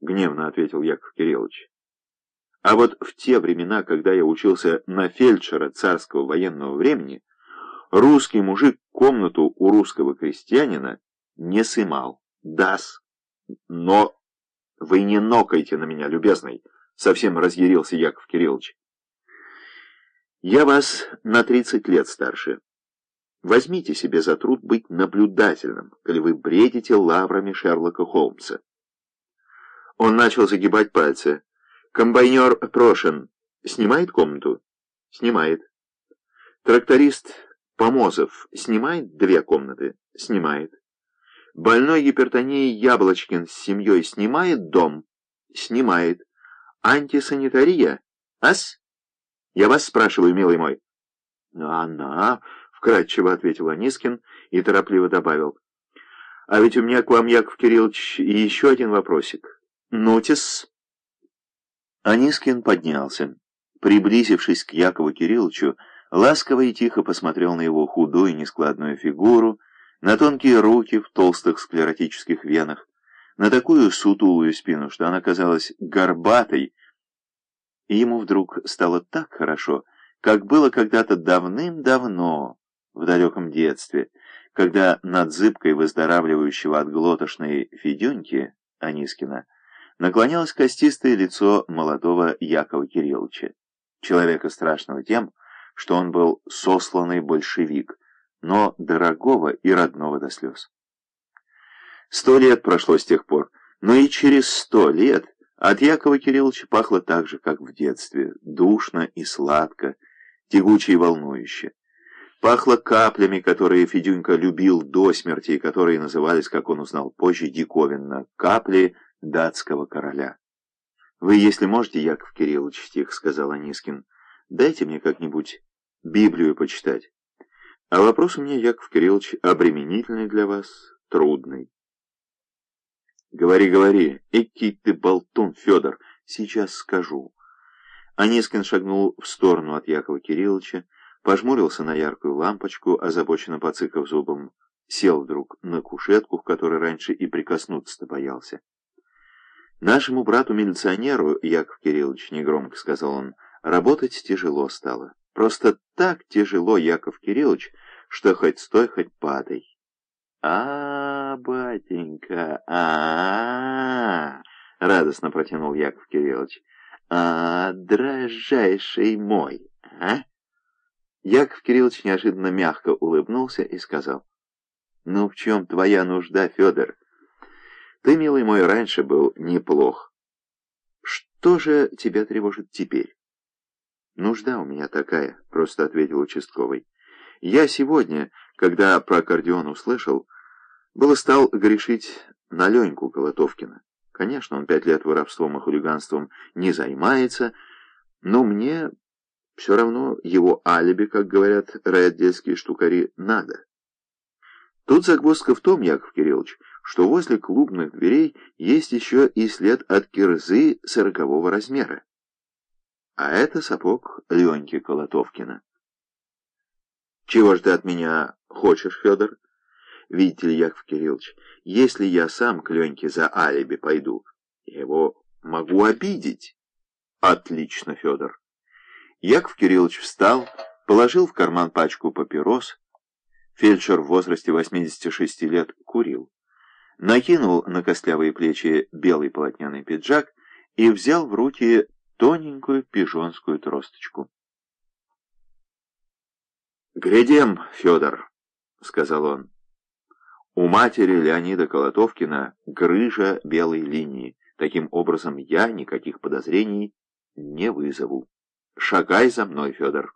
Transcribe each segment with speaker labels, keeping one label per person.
Speaker 1: — гневно ответил Яков Кириллович. А вот в те времена, когда я учился на фельдшера царского военного времени, русский мужик комнату у русского крестьянина не сымал. Дас. Но вы не нокайте на меня, любезный, совсем разъярился Яков Кириллович. Я вас на тридцать лет старше. Возьмите себе за труд быть наблюдательным, коли вы бредите лаврами Шерлока Холмса. Он начал загибать пальцы. Комбайнер Прошин снимает комнату? Снимает. Тракторист Помозов снимает две комнаты? Снимает. Больной гипертонией Яблочкин с семьей снимает дом? Снимает. Антисанитария? Ас? Я вас спрашиваю, милый мой. Она, вкратчиво ответил Анискин и торопливо добавил. А ведь у меня к вам, Яков Кириллович, еще один вопросик. «Нотис!» Анискин поднялся. Приблизившись к Якову Кирилловичу, ласково и тихо посмотрел на его худую нескладную фигуру, на тонкие руки в толстых склеротических венах, на такую сутулую спину, что она казалась горбатой, и ему вдруг стало так хорошо, как было когда-то давным-давно, в далеком детстве, когда над зыбкой выздоравливающего от глотошной Федюньки Анискина наклонялось костистое лицо молодого Якова Кирилловича, человека страшного тем, что он был сосланный большевик, но дорогого и родного до слез. Сто лет прошло с тех пор, но и через сто лет от Якова Кирилловича пахло так же, как в детстве, душно и сладко, тягуче и волнующе. Пахло каплями, которые Федюнька любил до смерти и которые назывались, как он узнал позже, диковинно, капли – датского короля. «Вы, если можете, Яков Кириллович, — тихо сказал Анискин, — дайте мне как-нибудь Библию почитать. А вопрос у меня, Яков Кириллович, обременительный для вас, трудный». «Говори, говори, экий ты болтун, Федор, сейчас скажу». Анискин шагнул в сторону от Якова Кирилловича, пожмурился на яркую лампочку, озабоченно поцикав зубом, сел вдруг на кушетку, к которой раньше и прикоснуться-то боялся. Нашему брату-милиционеру, Яков Кириллович, негромко сказал он, работать тяжело стало. Просто так тяжело, Яков Кириллович, что хоть стой, хоть падай. А, батенька, а, -а, -а радостно протянул Яков Кириллович. А, дрожайший мой, а? Яков Кириллович неожиданно мягко улыбнулся и сказал, «Ну, в чем твоя нужда, Федор?» Ты, милый мой, раньше был неплох. Что же тебя тревожит теперь? Нужда у меня такая, просто ответил участковый. Я сегодня, когда про аккордеон услышал, было стал грешить на Леньку Колотовкина. Конечно, он пять лет воровством и хулиганством не занимается, но мне все равно его алиби, как говорят райотдельские штукари, надо. Тут загвоздка в том, Яков Кириллович, что возле клубных дверей есть еще и след от кирзы сорокового размера. А это сапог Леньки Колотовкина. Чего ж ты от меня хочешь, Федор? Видите ли, Яков Кириллович, если я сам к Леньке за алиби пойду, я его могу обидеть. Отлично, Федор. Яков Кириллович встал, положил в карман пачку папирос, Фельдшер в возрасте 86 лет курил. Накинул на костлявые плечи белый полотняный пиджак и взял в руки тоненькую пижонскую тросточку. «Глядем, Федор», — сказал он. «У матери Леонида Колотовкина грыжа белой линии. Таким образом, я никаких подозрений не вызову. Шагай за мной, Федор».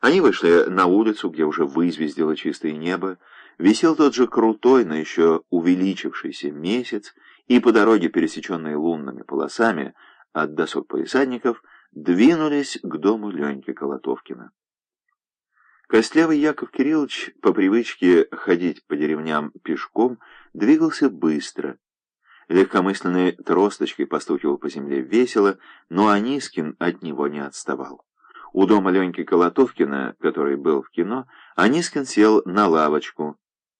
Speaker 1: Они вышли на улицу, где уже вызвездило чистое небо, висел тот же крутой, но еще увеличившийся месяц, и по дороге, пересеченной лунными полосами от досок полисадников, двинулись к дому Леньки Колотовкина. Костлявый Яков Кириллович, по привычке ходить по деревням пешком, двигался быстро. Легкомысленной тросточкой постукивал по земле весело, но Анискин от него не отставал. У дома Леньки Колотовкина, который был в кино, Анискин сел на лавочку,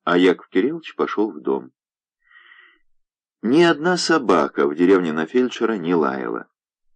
Speaker 1: а Яков Кириллович пошел в дом. Ни одна собака в деревне на фельдшера не лаяла.